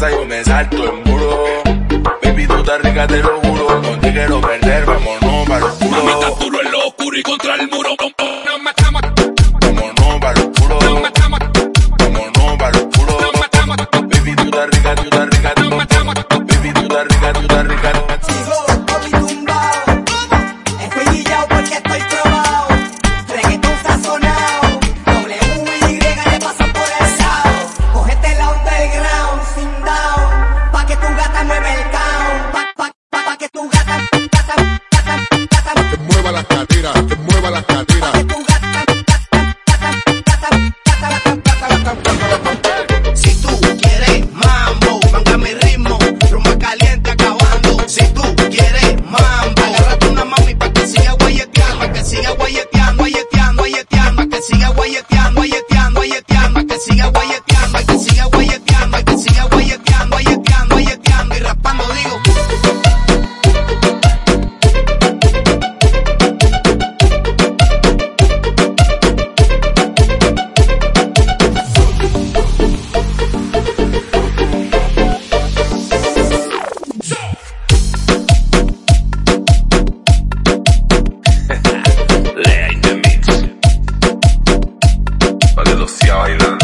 Me salto en muro. Baby, tú estás rica, te lo juro. No te quiero perder, vámonos para el oscuro. Mami, estás duro en lo oscuro y contra el muro. Nos matamos, Vámonos para el oscuro. nos matamos, Vámonos para el oscuro. nos matamos, Baby, tú estás rica, tú estás rica. nos matamos. Baby, tú estás rica, tú estás rica. Si tú quieres mambo, manga mi ritmo, rumba caliente acabando. Si tú quieres mambo, agárrate una mami pa' que siga guayeteando, pa' que siga guayeteando, guayeteando, guayeteando, que siga guayeteando, guayeteando, guayeteando, que siga guayeteando, pa' que siga guayeteando, yayılır